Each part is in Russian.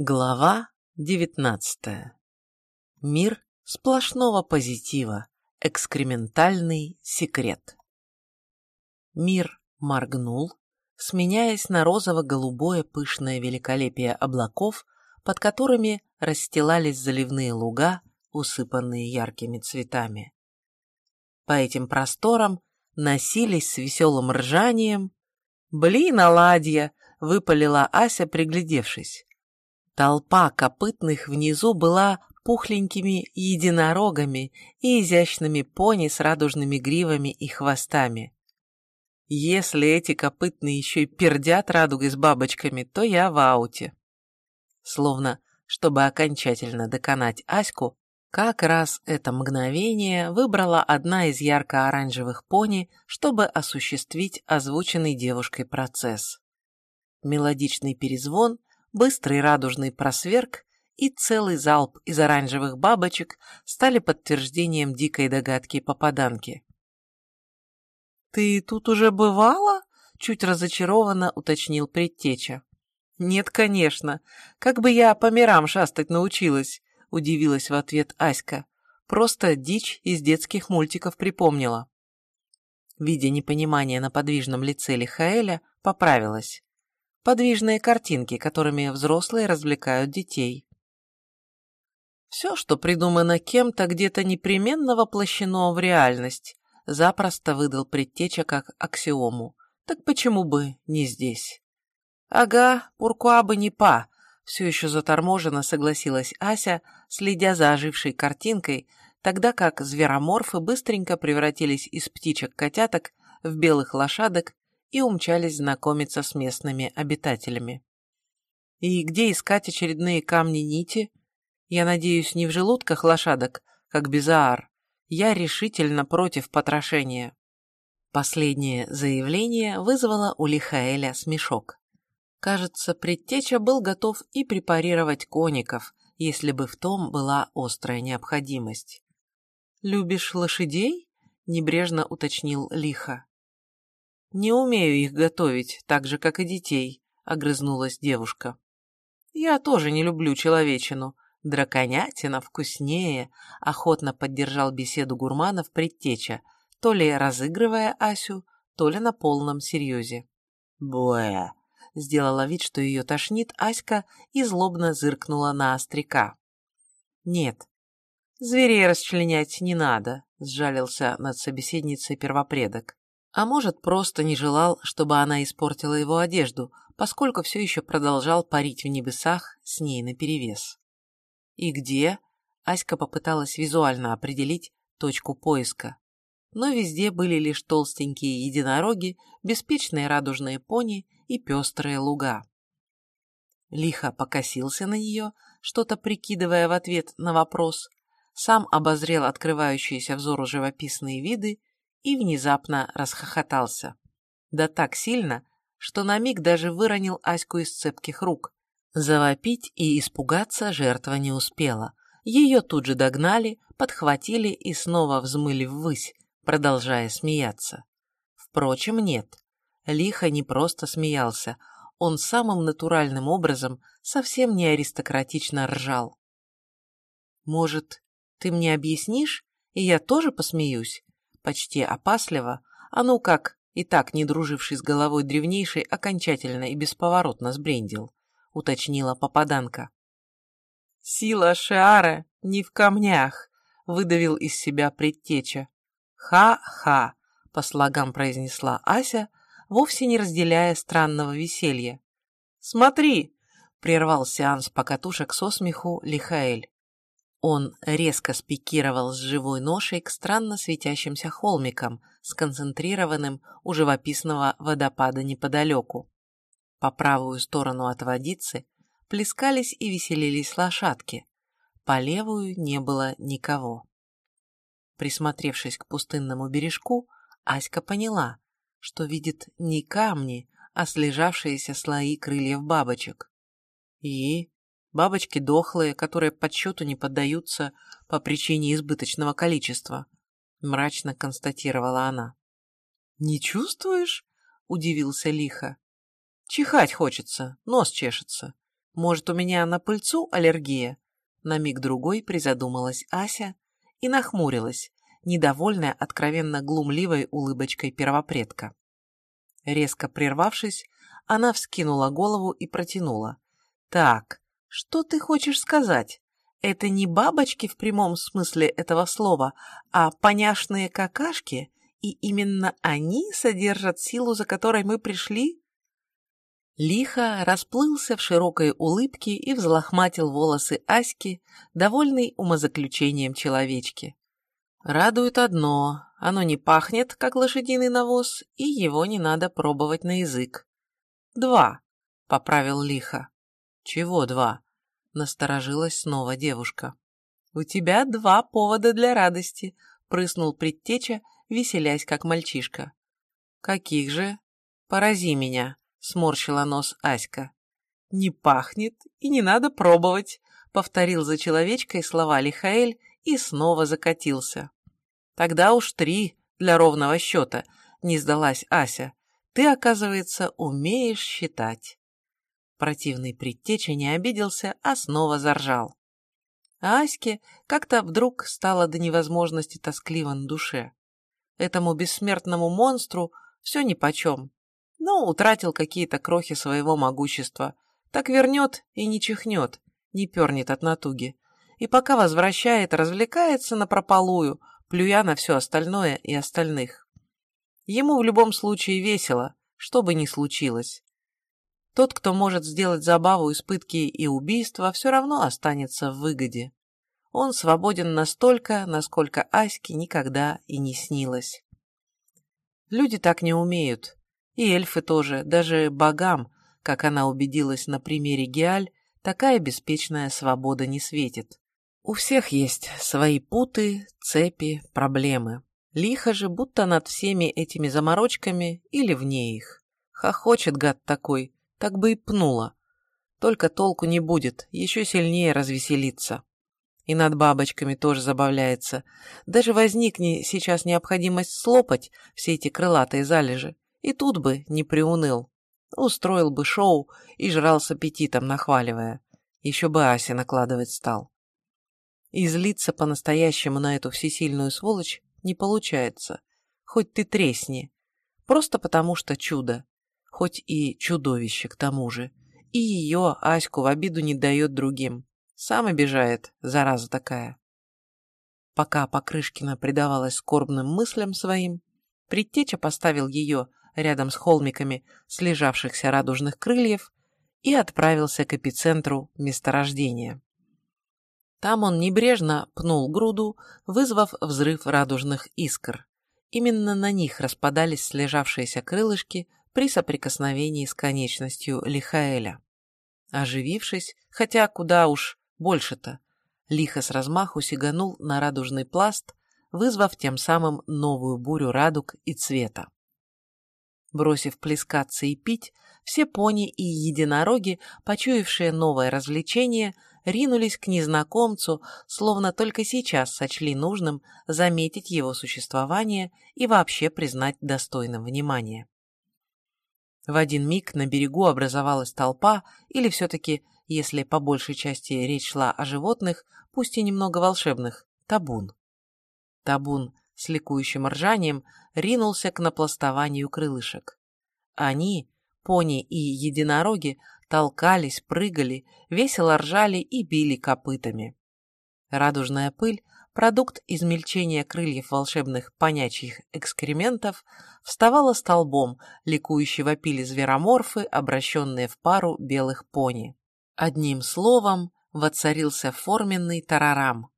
Глава девятнадцатая. Мир сплошного позитива. Экскрементальный секрет. Мир моргнул, сменяясь на розово-голубое пышное великолепие облаков, под которыми расстилались заливные луга, усыпанные яркими цветами. По этим просторам носились с веселым ржанием. «Блин, оладья!» — выпалила Ася, приглядевшись. Толпа копытных внизу была пухленькими единорогами и изящными пони с радужными гривами и хвостами. Если эти копытные еще и пердят радугой с бабочками, то я в ауте. Словно, чтобы окончательно доконать Аську, как раз это мгновение выбрала одна из ярко-оранжевых пони, чтобы осуществить озвученный девушкой процесс. Мелодичный перезвон быстрый радужный просверк и целый залп из оранжевых бабочек стали подтверждением дикой догадки попаданки. «Ты тут уже бывала?» — чуть разочарованно уточнил предтеча. «Нет, конечно. Как бы я по мирам шастать научилась?» — удивилась в ответ Аська. «Просто дичь из детских мультиков припомнила». Видя непонимание на подвижном лице Лихаэля, поправилась подвижные картинки, которыми взрослые развлекают детей. Все, что придумано кем-то, где-то непременно воплощено в реальность, запросто выдал предтеча как аксиому. Так почему бы не здесь? Ага, пуркуа бы не па, все еще заторможенно согласилась Ася, следя за ожившей картинкой, тогда как звероморфы быстренько превратились из птичек-котяток в белых лошадок и умчались знакомиться с местными обитателями. И где искать очередные камни-нити? Я надеюсь, не в желудках лошадок, как Безаар. Я решительно против потрошения. Последнее заявление вызвало у Лихаэля смешок. Кажется, предтеча был готов и препарировать коников, если бы в том была острая необходимость. «Любишь лошадей?» – небрежно уточнил Лиха. «Не умею их готовить, так же, как и детей», — огрызнулась девушка. «Я тоже не люблю человечину. Драконятина вкуснее», — охотно поддержал беседу гурманов предтеча, то ли разыгрывая Асю, то ли на полном серьезе. «Буэ!» — сделала вид, что ее тошнит Аська и злобно зыркнула на остряка. «Нет, зверей расчленять не надо», — сжалился над собеседницей первопредок. А может, просто не желал, чтобы она испортила его одежду, поскольку все еще продолжал парить в небесах с ней наперевес. И где? Аська попыталась визуально определить точку поиска. Но везде были лишь толстенькие единороги, беспечные радужные пони и пестрые луга. Лихо покосился на нее, что-то прикидывая в ответ на вопрос, сам обозрел открывающиеся взору живописные виды и внезапно расхохотался. Да так сильно, что на миг даже выронил Аську из цепких рук. Завопить и испугаться жертва не успела. Ее тут же догнали, подхватили и снова взмыли ввысь, продолжая смеяться. Впрочем, нет. Лихо не просто смеялся, он самым натуральным образом совсем не аристократично ржал. «Может, ты мне объяснишь, и я тоже посмеюсь?» Почти опасливо, а ну как, и так не друживший с головой древнейший, окончательно и бесповоротно сбрендил, уточнила попаданка. «Сила Шиара не в камнях», — выдавил из себя предтеча. «Ха-ха», — по слогам произнесла Ася, вовсе не разделяя странного веселья. «Смотри!» — прервал сеанс покатушек со смеху Лихаэль. Он резко спикировал с живой ношей к странно светящимся холмикам, сконцентрированным у живописного водопада неподалеку. По правую сторону от водицы плескались и веселились лошадки, по левую не было никого. Присмотревшись к пустынному бережку, Аська поняла, что видит не камни, а слежавшиеся слои крыльев бабочек. И Бабочки дохлые, которые подсчету не поддаются по причине избыточного количества, мрачно констатировала она. Не чувствуешь? удивился лихо. Чихать хочется, нос чешется. Может, у меня на пыльцу аллергия? На миг-другой призадумалась Ася и нахмурилась, недовольная откровенно глумливой улыбочкой первопредка. Резко прервавшись, она вскинула голову и протянула. «Так, что ты хочешь сказать? Это не бабочки в прямом смысле этого слова, а поняшные какашки, и именно они содержат силу, за которой мы пришли?» Лихо расплылся в широкой улыбке и взлохматил волосы Аськи, довольный умозаключением человечки. Радует одно, оно не пахнет, как лошадиный навоз, и его не надо пробовать на язык. Два, поправил Лихо. Чего два? Насторожилась снова девушка. У тебя два повода для радости, прыснул предтеча, веселясь, как мальчишка. Каких же? Порази меня, сморщила нос Аська. «Не пахнет и не надо пробовать», — повторил за человечкой слова Лихаэль и снова закатился. «Тогда уж три для ровного счета», — не сдалась Ася. «Ты, оказывается, умеешь считать». Противный предтеча не обиделся, а снова заржал. А Аське как-то вдруг стало до невозможности тоскливо на душе. Этому бессмертному монстру все нипочем но утратил какие-то крохи своего могущества. Так вернет и не чихнет, не пернет от натуги. И пока возвращает, развлекается напропалую, плюя на все остальное и остальных. Ему в любом случае весело, что бы ни случилось. Тот, кто может сделать забаву из пытки и убийства, все равно останется в выгоде. Он свободен настолько, насколько Аське никогда и не снилось. Люди так не умеют. И эльфы тоже, даже богам, как она убедилась на примере Геаль, такая беспечная свобода не светит. У всех есть свои путы, цепи, проблемы. Лихо же, будто над всеми этими заморочками или вне их. Хохочет гад такой, так бы и пнула. Только толку не будет, еще сильнее развеселиться. И над бабочками тоже забавляется. Даже возникне сейчас необходимость слопать все эти крылатые залежи, и тут бы не приуныл. Устроил бы шоу и жрал с аппетитом, нахваливая. Еще бы Асе накладывать стал. И злиться по-настоящему на эту всесильную сволочь не получается. Хоть ты тресни. Просто потому что чудо. Хоть и чудовище к тому же. И ее, Аську, в обиду не дает другим. Сам обижает, зараза такая. Пока Покрышкина предавалась скорбным мыслям своим, Предтеча поставил ее рядом с холмиками слежавшихся радужных крыльев и отправился к эпицентру месторождения. Там он небрежно пнул груду, вызвав взрыв радужных искр. Именно на них распадались слежавшиеся крылышки при соприкосновении с конечностью Лихаэля. Оживившись, хотя куда уж больше-то, лихо с размаху сиганул на радужный пласт, вызвав тем самым новую бурю радуг и цвета. Бросив плескаться и пить, все пони и единороги, почуявшие новое развлечение, ринулись к незнакомцу, словно только сейчас сочли нужным заметить его существование и вообще признать достойным внимания. В один миг на берегу образовалась толпа, или все-таки, если по большей части речь шла о животных, пусть и немного волшебных, табун. Табун с ликующим ржанием ринулся к напластованию крылышек. Они, пони и единороги, толкались, прыгали, весело ржали и били копытами. Радужная пыль, продукт измельчения крыльев волшебных понячьих экскрементов, вставала столбом, ликующе вопили звероморфы, обращенные в пару белых пони. Одним словом, воцарился форменный тарарам.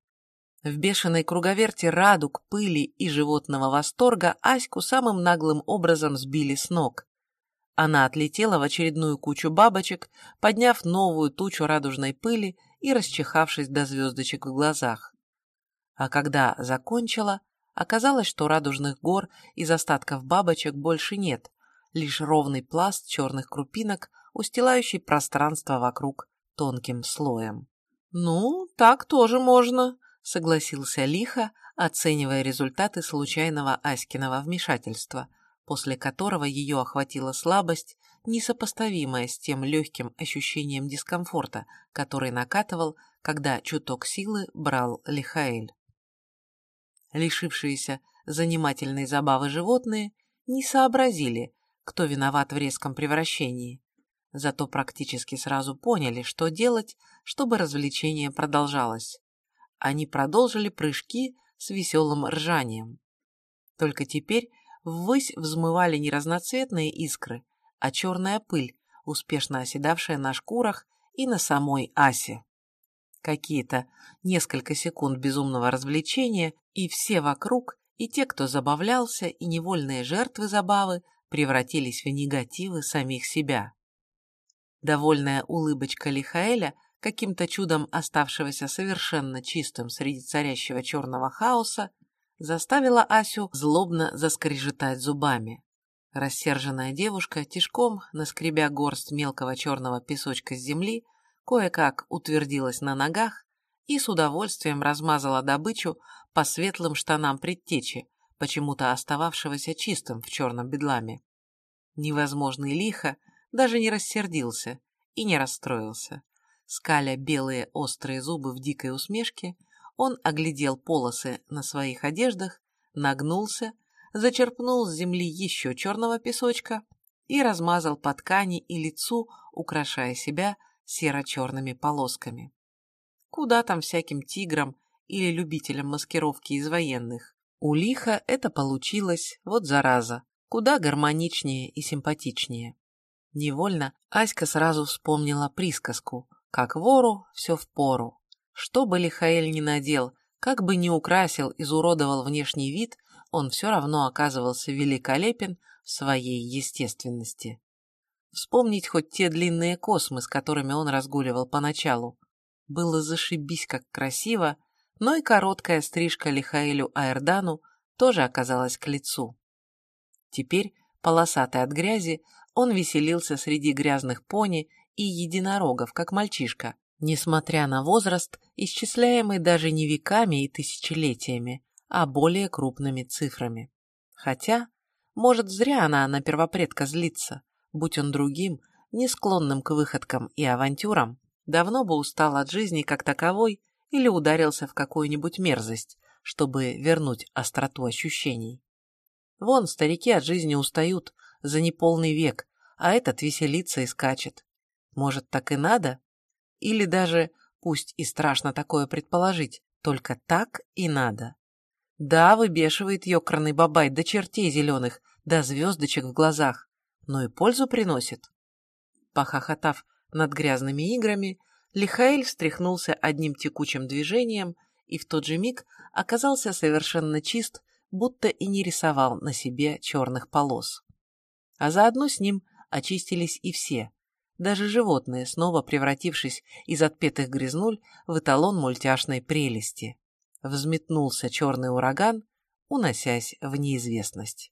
В бешеной круговерте радуг, пыли и животного восторга Аську самым наглым образом сбили с ног. Она отлетела в очередную кучу бабочек, подняв новую тучу радужной пыли и расчихавшись до звездочек в глазах. А когда закончила, оказалось, что радужных гор из остатков бабочек больше нет, лишь ровный пласт черных крупинок, устилающий пространство вокруг тонким слоем. «Ну, так тоже можно», — согласился лихо, оценивая результаты случайного Аськиного вмешательства, после которого ее охватила слабость несопоставимое с тем легким ощущением дискомфорта, который накатывал, когда чуток силы брал Лихаэль. Лишившиеся занимательной забавы животные не сообразили, кто виноват в резком превращении, зато практически сразу поняли, что делать, чтобы развлечение продолжалось. Они продолжили прыжки с веселым ржанием. Только теперь ввысь взмывали не разноцветные искры, а черная пыль, успешно оседавшая на шкурах и на самой Асе. Какие-то несколько секунд безумного развлечения, и все вокруг, и те, кто забавлялся, и невольные жертвы забавы превратились в негативы самих себя. Довольная улыбочка Лихаэля, каким-то чудом оставшегося совершенно чистым среди царящего черного хаоса, заставила Асю злобно заскрежетать зубами. Рассерженная девушка, тишком, наскребя горсть мелкого черного песочка с земли, кое-как утвердилась на ногах и с удовольствием размазала добычу по светлым штанам предтечи, почему-то остававшегося чистым в черном бедламе. Невозможный лихо даже не рассердился и не расстроился. Скаля белые острые зубы в дикой усмешке, он оглядел полосы на своих одеждах, нагнулся, зачерпнул с земли еще черного песочка и размазал по ткани и лицу, украшая себя серо-черными полосками. Куда там всяким тиграм или любителям маскировки из военных? У лиха это получилось, вот зараза, куда гармоничнее и симпатичнее. Невольно Аська сразу вспомнила присказку «Как вору, все в пору». Что бы Лихаэль ни надел, как бы ни украсил, изуродовал внешний вид, он все равно оказывался великолепен в своей естественности. Вспомнить хоть те длинные космы, с которыми он разгуливал поначалу. Было зашибись как красиво, но и короткая стрижка Лихаэлю Аэрдану тоже оказалась к лицу. Теперь, полосатый от грязи, он веселился среди грязных пони и единорогов, как мальчишка, несмотря на возраст, исчисляемый даже не веками и тысячелетиями, а более крупными цифрами. Хотя, может, зря она на первопредка злится, будь он другим, не склонным к выходкам и авантюрам, давно бы устал от жизни как таковой или ударился в какую-нибудь мерзость, чтобы вернуть остроту ощущений. Вон, старики от жизни устают за неполный век, а этот веселится и скачет. Может, так и надо? Или даже, пусть и страшно такое предположить, только так и надо. Да, выбешивает ёкарный бабай до чертей зеленых, до звездочек в глазах, но и пользу приносит. Похохотав над грязными играми, Лихаэль встряхнулся одним текучим движением и в тот же миг оказался совершенно чист, будто и не рисовал на себе черных полос. А заодно с ним очистились и все, даже животные, снова превратившись из отпетых грязнуль в эталон мультяшной прелести. Взметнулся черный ураган, уносясь в неизвестность.